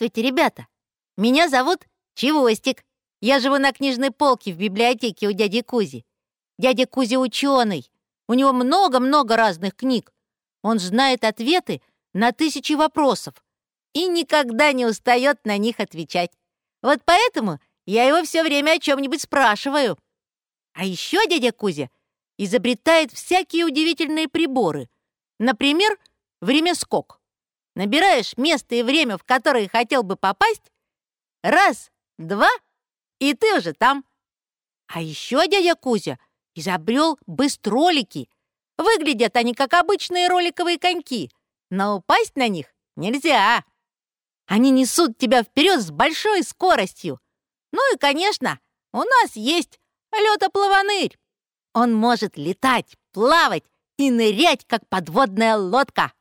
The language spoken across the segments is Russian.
Здравствуйте, ребята! Меня зовут Чевостик. Я живу на книжной полке в библиотеке у дяди Кузи. Дядя Кузи ученый. У него много-много разных книг. Он знает ответы на тысячи вопросов и никогда не устает на них отвечать. Вот поэтому я его все время о чем-нибудь спрашиваю. А еще дядя Кузя изобретает всякие удивительные приборы. Например, времяскок. Набираешь место и время, в которое хотел бы попасть, раз, два, и ты уже там. А еще дядя Кузя изобрел быстролики. Выглядят они как обычные роликовые коньки, но упасть на них нельзя. Они несут тебя вперед с большой скоростью. Ну и, конечно, у нас есть летоплаванырь. Он может летать, плавать и нырять, как подводная лодка.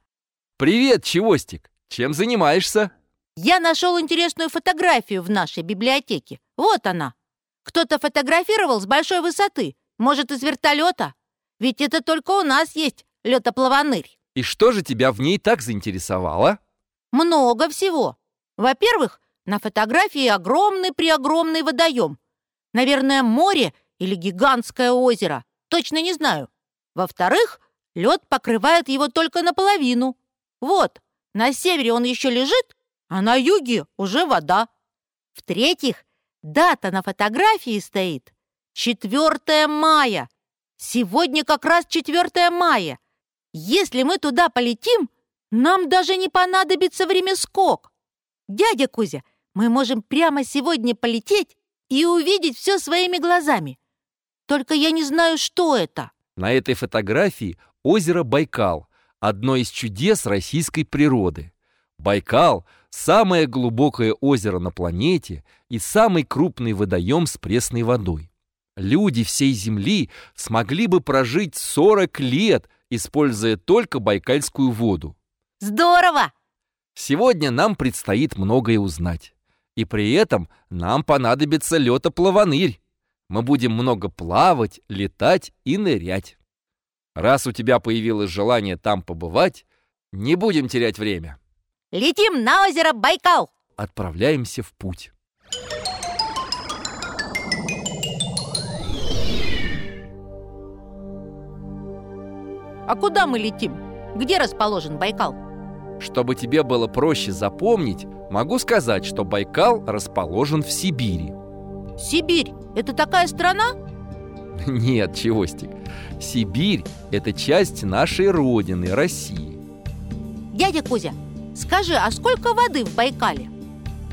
Привет, Чевостик! Чем занимаешься? Я нашел интересную фотографию в нашей библиотеке. Вот она. Кто-то фотографировал с большой высоты, может, из вертолета. Ведь это только у нас есть летоплаванырь. И что же тебя в ней так заинтересовало? Много всего. Во-первых, на фотографии огромный-преогромный водоем. Наверное, море или гигантское озеро. Точно не знаю. Во-вторых, лед покрывает его только наполовину. Вот, на севере он еще лежит, а на юге уже вода. В-третьих, дата на фотографии стоит 4 мая. Сегодня как раз 4 мая. Если мы туда полетим, нам даже не понадобится время скок. Дядя Кузя, мы можем прямо сегодня полететь и увидеть все своими глазами. Только я не знаю, что это. На этой фотографии озеро Байкал, одно из чудес российской природы. Байкал – самое глубокое озеро на планете и самый крупный водоем с пресной водой. Люди всей Земли смогли бы прожить 40 лет, используя только байкальскую воду. Здорово! Сегодня нам предстоит многое узнать. И при этом нам понадобится летоплаванырь. Мы будем много плавать, летать и нырять. Раз у тебя появилось желание там побывать, не будем терять время. Летим на озеро Байкал. Отправляемся в путь. А куда мы летим? Где расположен Байкал? Чтобы тебе было проще запомнить, могу сказать, что Байкал расположен в Сибири. Сибирь – это такая страна? Нет, Чевостик. Сибирь – это часть нашей родины, России. Дядя Кузя, скажи, а сколько воды в Байкале?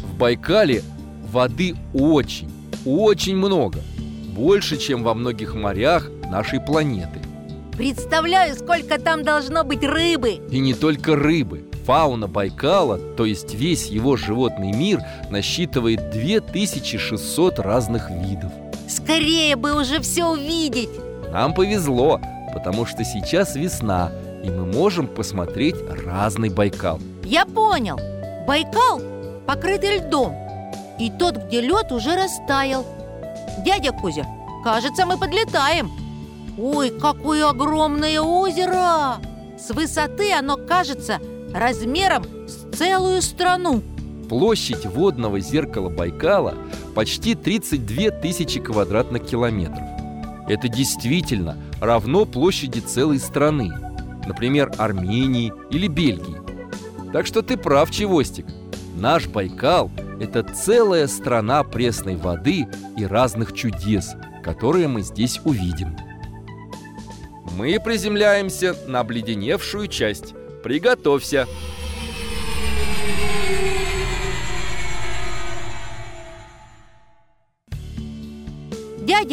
В Байкале воды очень, очень много. Больше, чем во многих морях нашей планеты. Представляю, сколько там должно быть рыбы. И не только рыбы. Фауна Байкала, то есть весь его животный мир, насчитывает 2600 разных видов. Скорее бы уже все увидеть. Нам повезло, потому что сейчас весна, и мы можем посмотреть разный Байкал. Я понял. Байкал покрытый льдом. И тот, где лед уже растаял. Дядя Кузя, кажется, мы подлетаем. Ой, какое огромное озеро! С высоты оно кажется размером с целую страну. Площадь водного зеркала Байкала почти 32 тысячи квадратных километров. Это действительно равно площади целой страны, например, Армении или Бельгии. Так что ты прав, Чевостик. Наш Байкал – это целая страна пресной воды и разных чудес, которые мы здесь увидим. Мы приземляемся на обледеневшую часть. Приготовься.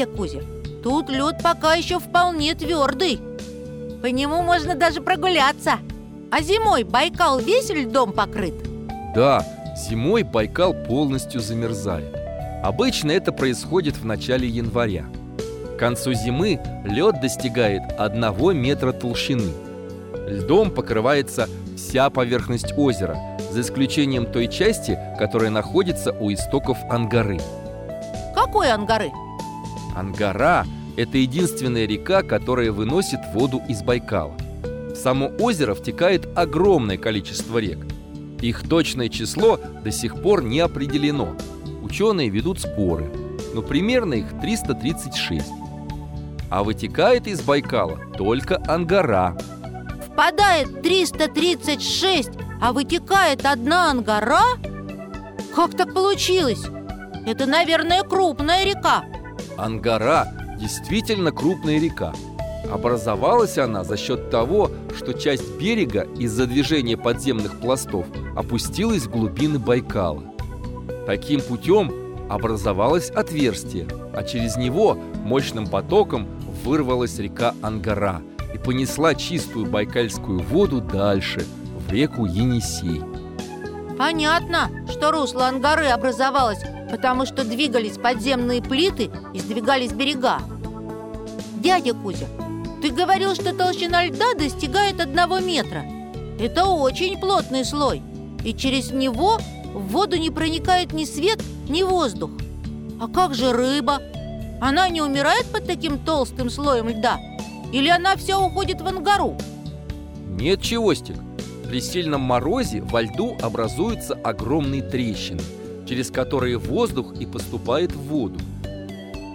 Дядя Кузя, тут лед пока еще вполне твердый. По нему можно даже прогуляться. А зимой Байкал весь льдом покрыт. Да, зимой Байкал полностью замерзает. Обычно это происходит в начале января. К концу зимы лед достигает 1 метра толщины. Льдом покрывается вся поверхность озера, за исключением той части, которая находится у истоков Ангары. Какой Ангары? Ангара – это единственная река, которая выносит воду из Байкала. В само озеро втекает огромное количество рек. Их точное число до сих пор не определено. Ученые ведут споры, но примерно их 336. А вытекает из Байкала только Ангара. Впадает 336, а вытекает одна Ангара? Как так получилось? Это, наверное, крупная река. Ангара действительно крупная река. Образовалась она за счет того, что часть берега из-за движения подземных пластов опустилась в глубины Байкала. Таким путем образовалось отверстие, а через него мощным потоком вырвалась река Ангара и понесла чистую байкальскую воду дальше, в реку Енисей. Понятно, что русло Ангары образовалось, потому что двигались подземные плиты и сдвигались берега. Дядя Кузя, ты говорил, что толщина льда достигает одного метра. Это очень плотный слой, и через него в воду не проникает ни свет, ни воздух. А как же рыба? Она не умирает под таким толстым слоем льда? Или она вся уходит в ангару? Нет, Чевостик. При сильном морозе во льду образуются огромные трещины, через которые воздух и поступает в воду.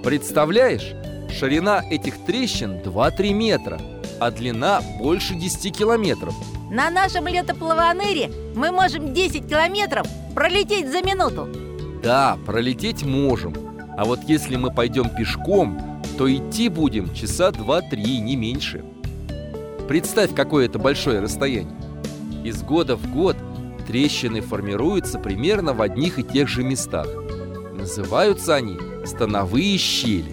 Представляешь, ширина этих трещин 2-3 метра, а длина больше 10 километров. На нашем летоплаваныре мы можем 10 километров пролететь за минуту. Да, пролететь можем. А вот если мы пойдем пешком, то идти будем часа 2-3, не меньше. Представь, какое это большое расстояние. Из года в год трещины формируются примерно в одних и тех же местах. Называются они становые щели.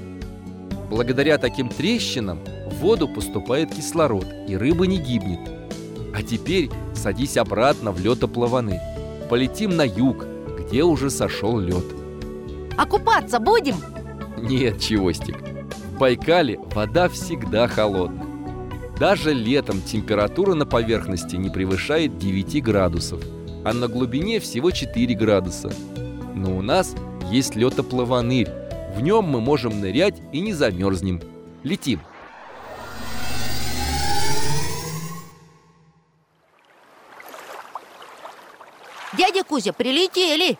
Благодаря таким трещинам в воду поступает кислород, и рыба не гибнет. А теперь садись обратно в летоплаваны. Полетим на юг, где уже сошел лед. А купаться будем? Нет, Чевостик, в Байкале вода всегда холодная. Даже летом температура на поверхности не превышает 9 градусов, а на глубине всего 4 градуса. Но у нас есть летоплаванырь. В нем мы можем нырять и не замерзнем. Летим. Дядя Кузя, прилетели!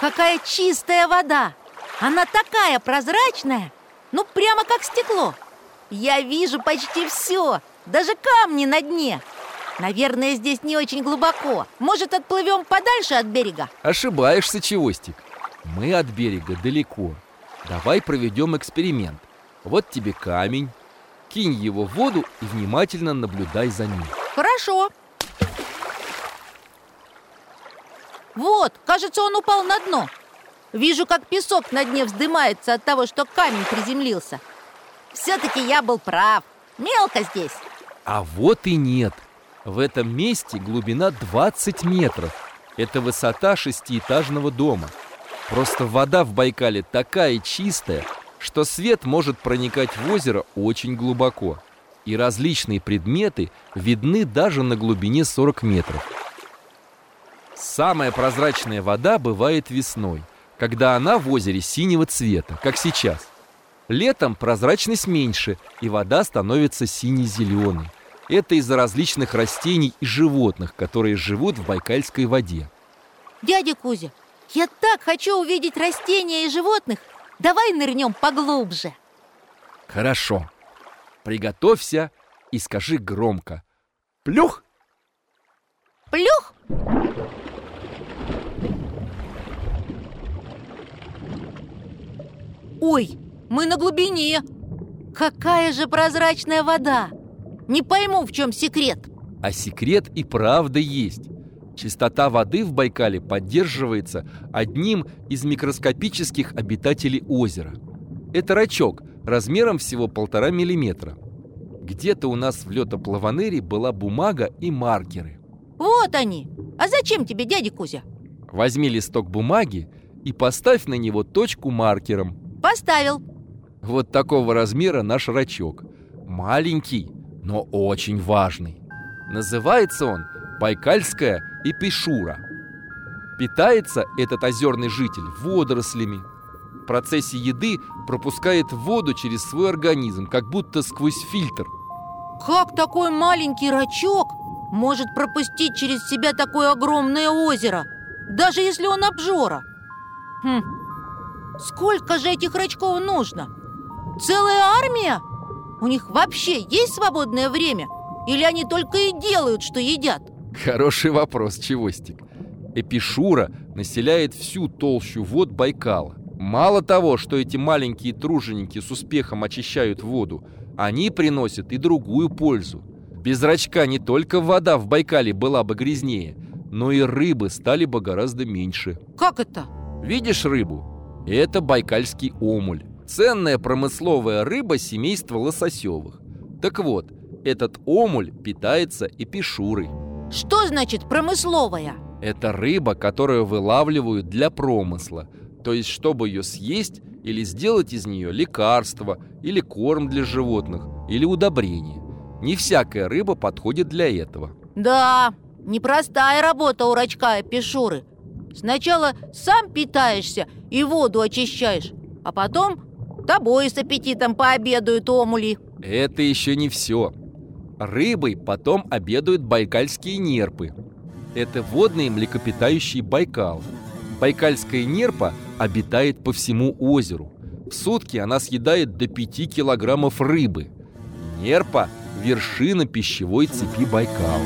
Какая чистая вода! Она такая прозрачная, ну прямо как стекло. Я вижу почти все, даже камни на дне. Наверное, здесь не очень глубоко. Может, отплывем подальше от берега? Ошибаешься, Чевостик. Мы от берега далеко. Давай проведем эксперимент. Вот тебе камень. Кинь его в воду и внимательно наблюдай за ним. Хорошо. Вот, кажется, он упал на дно. Вижу, как песок на дне вздымается от того, что камень приземлился. Все-таки я был прав. Мелко здесь. А вот и нет. В этом месте глубина 20 метров. Это высота шестиэтажного дома. Просто вода в Байкале такая чистая, что свет может проникать в озеро очень глубоко. И различные предметы видны даже на глубине 40 метров. Самая прозрачная вода бывает весной, когда она в озере синего цвета, как сейчас. Летом прозрачность меньше, и вода становится сине-зеленой. Это из-за различных растений и животных, которые живут в байкальской воде. Дядя Кузя, я так хочу увидеть растения и животных. Давай нырнем поглубже. Хорошо. Приготовься и скажи громко. Плюх! Плюх! Ой, мы на глубине. Какая же прозрачная вода. Не пойму, в чем секрет. А секрет и правда есть. Чистота воды в Байкале поддерживается одним из микроскопических обитателей озера. Это рачок размером всего полтора миллиметра. Где-то у нас в летоплаванере была бумага и маркеры. Вот они. А зачем тебе, дядя Кузя? Возьми листок бумаги и поставь на него точку маркером. Поставил. Вот такого размера наш рачок. Маленький, но очень важный. Называется он Байкальская эпишура. Питается этот озерный житель водорослями. В процессе еды пропускает воду через свой организм, как будто сквозь фильтр. Как такой маленький рачок может пропустить через себя такое огромное озеро, даже если он обжора? Хм, сколько же этих рачков нужно? Целая армия? У них вообще есть свободное время? Или они только и делают, что едят? Хороший вопрос, Чевостик. Эпишура населяет всю толщу вод Байкала. Мало того, что эти маленькие труженики с успехом очищают воду, они приносят и другую пользу. Без рачка не только вода в Байкале была бы грязнее, но и рыбы стали бы гораздо меньше. Как это? Видишь рыбу? Это байкальский омуль. Ценная промысловая рыба семейства лососевых. Так вот, этот омуль питается эпишурой. Что значит промысловая? Это рыба, которую вылавливают для промысла. То есть, чтобы ее съесть или сделать из нее лекарство, или корм для животных, или удобрение. Не всякая рыба подходит для этого. Да, непростая работа у рачка и пешуры. Сначала сам питаешься и воду очищаешь, а потом тобой с аппетитом пообедают омули. Это еще не все. Рыбой потом обедают байкальские нерпы. Это водные млекопитающие Байкала. Байкальская нерпа обитает по всему озеру. В сутки она съедает до 5 килограммов рыбы. Нерпа – вершина пищевой цепи Байкала.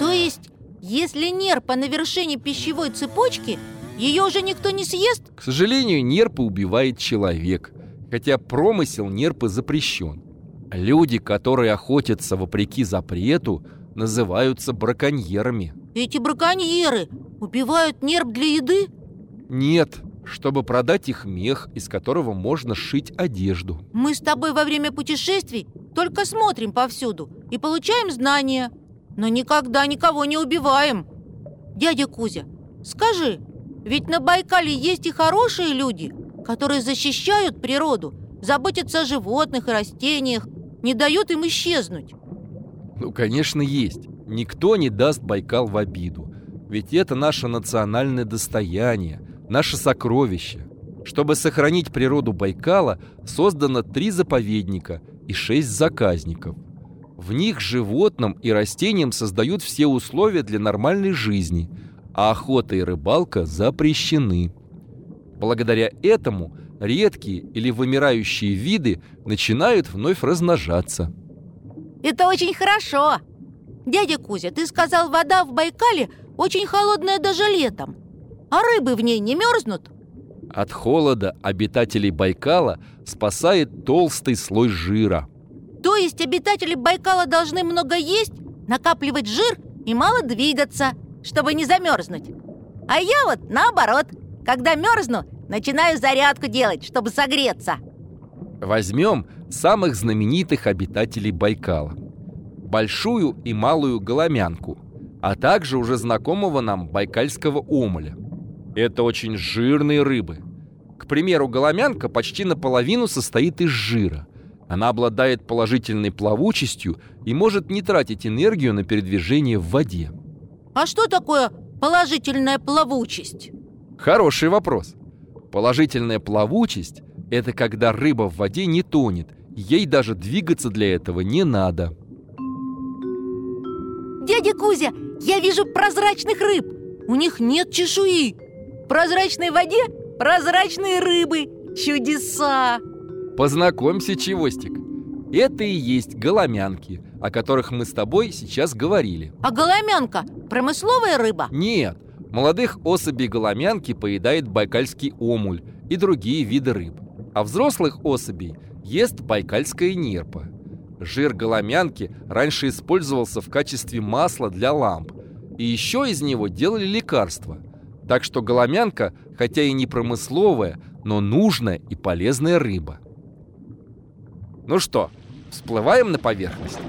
То есть, если нерпа на вершине пищевой цепочки, ее уже никто не съест? К сожалению, нерпа убивает человек, хотя промысел нерпы запрещен. Люди, которые охотятся вопреки запрету, называются браконьерами. Эти браконьеры убивают нерп для еды? Нет, чтобы продать их мех, из которого можно сшить одежду. Мы с тобой во время путешествий только смотрим повсюду и получаем знания, но никогда никого не убиваем. Дядя Кузя, скажи, ведь на Байкале есть и хорошие люди, которые защищают природу, заботятся о животных и растениях, не дают им исчезнуть. Ну, конечно, есть. Никто не даст Байкал в обиду. Ведь это наше национальное достояние, наше сокровище. Чтобы сохранить природу Байкала, создано три заповедника и шесть заказников. В них животным и растениям создают все условия для нормальной жизни, а охота и рыбалка запрещены. Благодаря этому редкие или вымирающие виды начинают вновь размножаться. Это очень хорошо. Дядя Кузя, ты сказал, вода в Байкале очень холодная даже летом. А рыбы в ней не мерзнут? От холода обитателей Байкала спасает толстый слой жира. То есть обитатели Байкала должны много есть, накапливать жир и мало двигаться, чтобы не замерзнуть. А я вот наоборот, когда мерзну, начинаю зарядку делать, чтобы согреться. Возьмем самых знаменитых обитателей Байкала. Большую и малую голомянку, а также уже знакомого нам байкальского омоля. Это очень жирные рыбы. К примеру, голомянка почти наполовину состоит из жира. Она обладает положительной плавучестью и может не тратить энергию на передвижение в воде. А что такое положительная плавучесть? Хороший вопрос. Положительная плавучесть – это когда рыба в воде не тонет, ей даже двигаться для этого не надо. Дядя Кузя, я вижу прозрачных рыб. У них нет чешуи. В прозрачной воде прозрачные рыбы. Чудеса! Познакомься, Чевостик. Это и есть голомянки, о которых мы с тобой сейчас говорили. А голомянка – промысловая рыба? Нет, молодых особей голомянки поедает байкальский омуль и другие виды рыб. А взрослых особей ест байкальская нерпа. Жир голомянки раньше использовался в качестве масла для ламп. И еще из него делали лекарства. Так что голомянка, хотя и не промысловая, но нужная и полезная рыба. Ну что, всплываем на поверхность?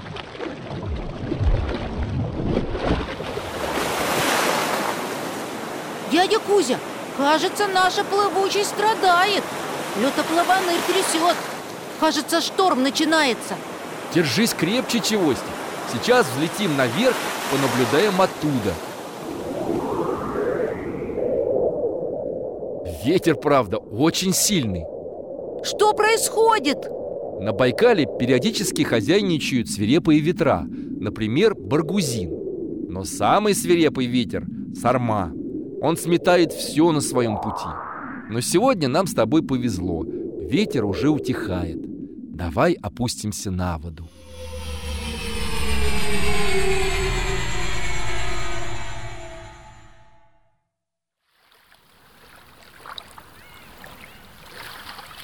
Дядя Кузя, кажется, наша плавучесть страдает. Летоплаванырь трясет. Кажется, шторм начинается. Держись крепче, Чевостик. Сейчас взлетим наверх, понаблюдаем оттуда. Ветер, правда, очень сильный. Что происходит? На Байкале периодически хозяйничают свирепые ветра, например, баргузин. Но самый свирепый ветер – сарма. Он сметает все на своем пути. Но сегодня нам с тобой повезло. Ветер уже утихает. Давай опустимся на воду.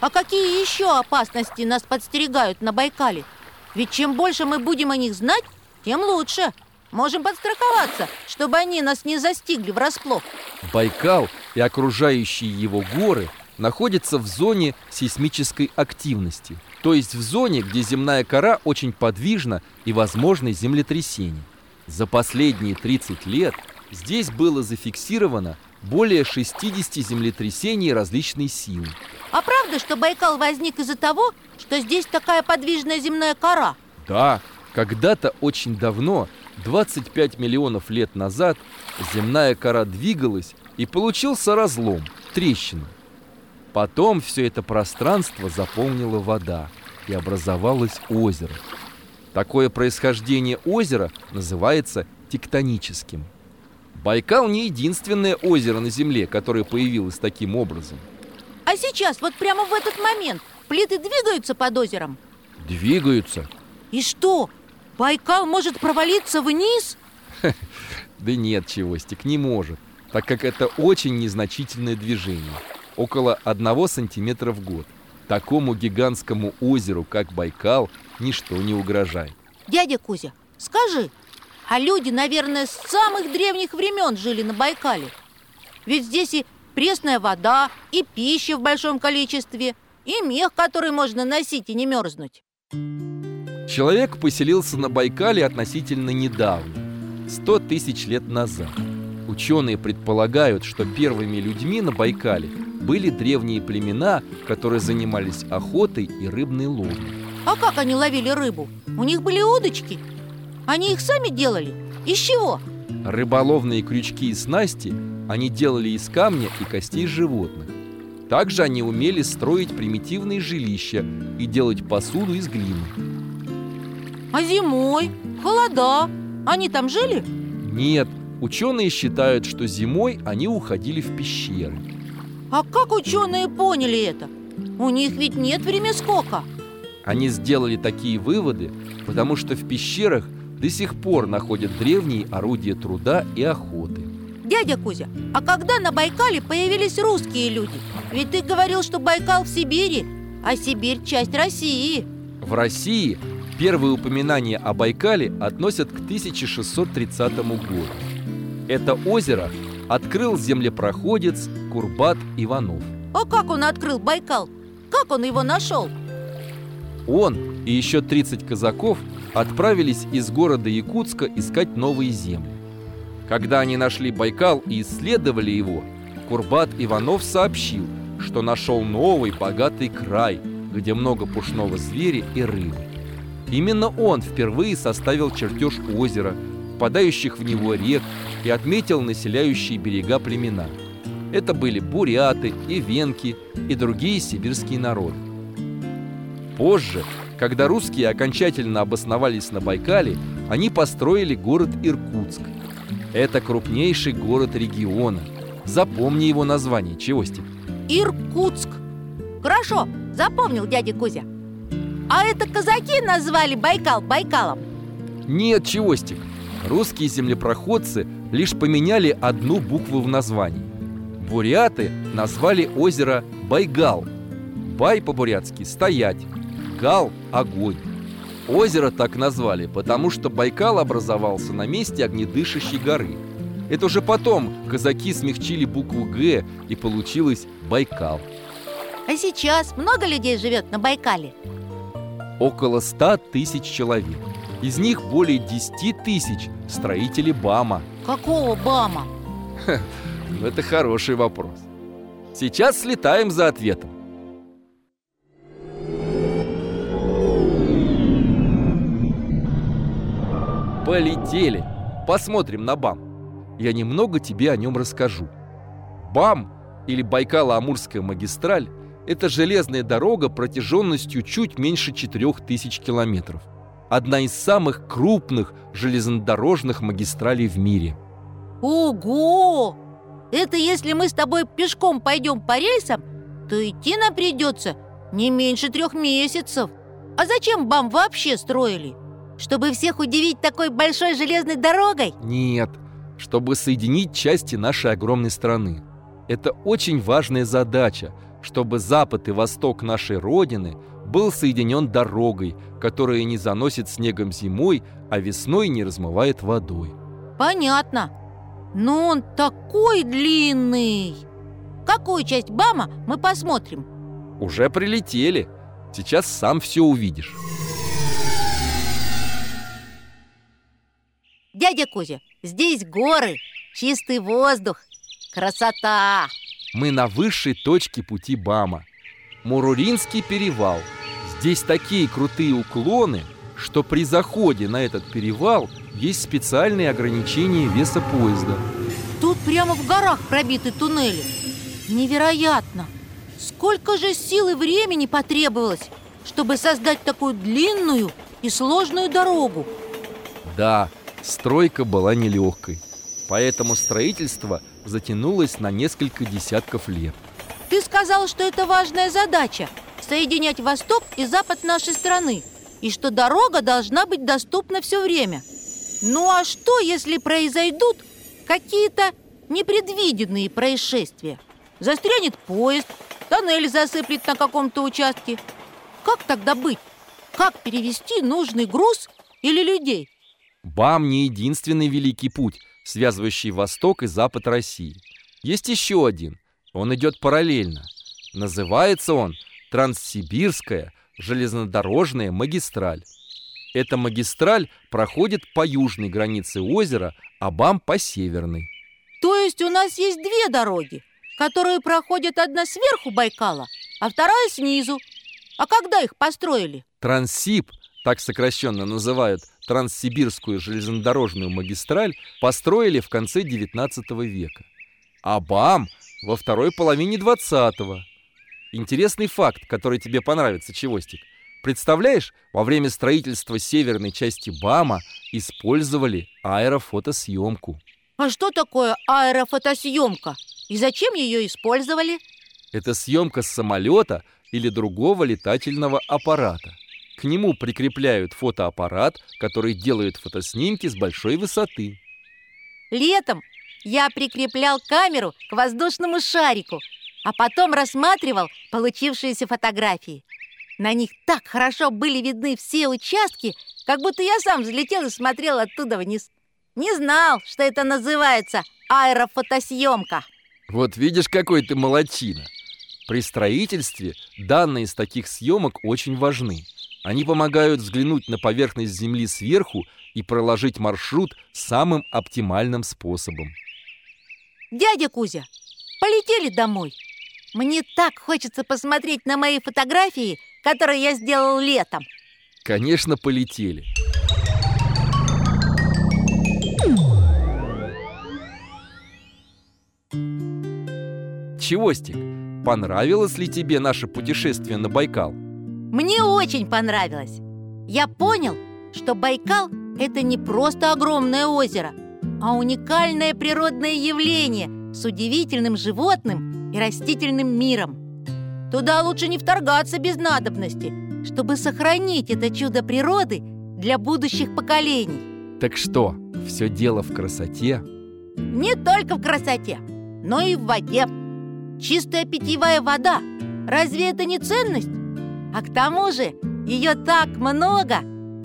А какие еще опасности нас подстерегают на Байкале? Ведь чем больше мы будем о них знать, тем лучше. Можем подстраховаться, чтобы они нас не застигли врасплох. Байкал и окружающие его горы находятся в зоне сейсмической активности, то есть в зоне, где земная кора очень подвижна и возможны землетрясения. За последние 30 лет здесь было зафиксировано более 60 землетрясений различной силы. А правда, что Байкал возник из-за того, что здесь такая подвижная земная кора? Да, когда-то очень давно, 25 миллионов лет назад, земная кора двигалась и получился разлом, трещина. Потом все это пространство заполнила вода и образовалось озеро. Такое происхождение озера называется тектоническим. Байкал не единственное озеро на Земле, которое появилось таким образом. А сейчас, вот прямо в этот момент, плиты двигаются под озером? Двигаются. И что, Байкал может провалиться вниз? Да нет, Чевостик, не может, так как это очень незначительное движение. Около одного сантиметра в год. Такому гигантскому озеру, как Байкал, ничто не угрожает. Дядя Кузя, скажи, а люди, наверное, с самых древних времен жили на Байкале? Ведь здесь и пресная вода, и пища в большом количестве, и мех, который можно носить и не мерзнуть. Человек поселился на Байкале относительно недавно, 100 тысяч лет назад. Ученые предполагают, что первыми людьми на Байкале были древние племена, которые занимались охотой и рыбной ловлей. А как они ловили рыбу? У них были удочки? Они их сами делали? Из чего? Рыболовные крючки и снасти они делали из камня и костей животных. Также они умели строить примитивные жилища и делать посуду из глины. А зимой? Холода? Они там жили? Нет, ученые считают, что зимой они уходили в пещеры. А как ученые поняли это? У них ведь нет время скока. Они сделали такие выводы, потому что в пещерах до сих пор находят древние орудия труда и охоты. Дядя Кузя, а когда на Байкале появились русские люди? Ведь ты говорил, что Байкал в Сибири, а Сибирь – часть России. В России первые упоминания о Байкале относят к 1630 году. Это озеро открыл землепроходец Курбат Иванов. А как он открыл Байкал? Как он его нашел? Он и еще 30 казаков отправились из города Якутска искать новые земли. Когда они нашли Байкал и исследовали его, Курбат Иванов сообщил, что нашел новый богатый край, где много пушного зверя и рыбы. Именно он впервые составил чертеж озера, впадающих в него рек и отметил населяющие берега племена. Это были буряты, ивенки и другие сибирские народы. Позже, когда русские окончательно обосновались на Байкале, они построили город Иркутск. Это крупнейший город региона. Запомни его название, Чевостик. Иркутск. Хорошо, запомнил дядя Кузя. А это казаки назвали Байкал Байкалом? Нет, Чевостик. Русские землепроходцы лишь поменяли одну букву в названии. Буряты назвали озеро Байгал. Бай по-бурятски – стоять, гал – огонь. Озеро так назвали, потому что Байкал образовался на месте огнедышащей горы. Это уже потом казаки смягчили букву «Г» и получилось Байкал. А сейчас много людей живет на Байкале? Около 100 тысяч человек. Из них более 10 тысяч строители БАМа. Какого БАМа? Ну, Это хороший вопрос. Сейчас слетаем за ответом. Полетели. Посмотрим на БАМ. Я немного тебе о нем расскажу. БАМ, или Байкало-Амурская магистраль, это железная дорога протяженностью чуть меньше 4000 километров. Одна из самых крупных железнодорожных магистралей в мире. Ого! Это если мы с тобой пешком пойдем по рельсам, то идти нам придется не меньше трех месяцев. А зачем БАМ вообще строили? Чтобы всех удивить такой большой железной дорогой? Нет, чтобы соединить части нашей огромной страны. Это очень важная задача, чтобы запад и восток нашей Родины был соединен дорогой, которая не заносит снегом зимой, а весной не размывает водой. Понятно. Но он такой длинный. Какую часть БАМа мы посмотрим? Уже прилетели. Сейчас сам все увидишь. Дядя Кузя, здесь горы, чистый воздух, красота. Мы на высшей точке пути БАМа. Муруринский перевал. Здесь такие крутые уклоны, что при заходе на этот перевал есть специальные ограничения веса поезда. Тут прямо в горах пробиты туннели. Невероятно! Сколько же сил и времени потребовалось, чтобы создать такую длинную и сложную дорогу? Да, стройка была нелегкой, поэтому строительство затянулось на несколько десятков лет. Ты сказал, что это важная задача – соединять восток и запад нашей страны, и что дорога должна быть доступна все время. Ну а что, если произойдут какие-то непредвиденные происшествия? Застрянет поезд, тоннель засыплет на каком-то участке. Как тогда быть? Как перевести нужный груз или людей? БАМ не единственный великий путь, связывающий восток и запад России. Есть еще один. Он идет параллельно. Называется он Транссибирская железнодорожная магистраль. Эта магистраль проходит по южной границе озера, а БАМ по северной. То есть у нас есть две дороги, которые проходят одна сверху Байкала, а вторая снизу. А когда их построили? Транссиб, так сокращенно называют Транссибирскую железнодорожную магистраль, построили в конце 19 века. А БАМ во второй половине 20-го. Интересный факт, который тебе понравится, Чевостик. Представляешь, во время строительства северной части БАМа использовали аэрофотосъемку. А что такое аэрофотосъемка? И зачем ее использовали? Это съемка с самолета или другого летательного аппарата. К нему прикрепляют фотоаппарат, который делает фотоснимки с большой высоты. Летом я прикреплял камеру к воздушному шарику, а потом рассматривал получившиеся фотографии. На них так хорошо были видны все участки, как будто я сам взлетел и смотрел оттуда вниз. Не знал, что это называется аэрофотосъемка. Вот видишь, какой ты молодчина. При строительстве данные из таких съемок очень важны. Они помогают взглянуть на поверхность Земли сверху и проложить маршрут самым оптимальным способом. Дядя Кузя, полетели домой. Мне так хочется посмотреть на мои фотографии, которые я сделал летом. Конечно, полетели. Чевостик, понравилось ли тебе наше путешествие на Байкал? Мне очень понравилось. Я понял, что Байкал – это не просто огромное озеро, а уникальное природное явление с удивительным животным и растительным миром. Туда лучше не вторгаться без надобности, чтобы сохранить это чудо природы для будущих поколений. Так что, все дело в красоте? Не только в красоте, но и в воде. Чистая питьевая вода – разве это не ценность? А к тому же ее так много,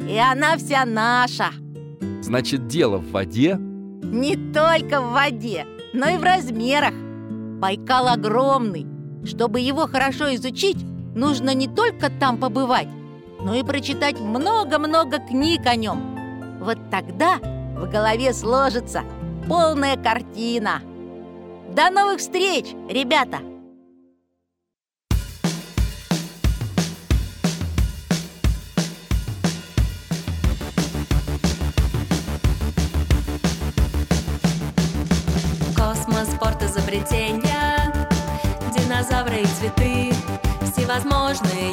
и она вся наша. Значит, дело в воде? Не только в воде, но и в размерах. Байкал огромный, Чтобы его хорошо изучить, нужно не только там побывать, но и прочитать много-много книг о нем. Вот тогда в голове сложится полная картина. До новых встреч, ребята! Изобретения Динозавры и цветы Всевозможные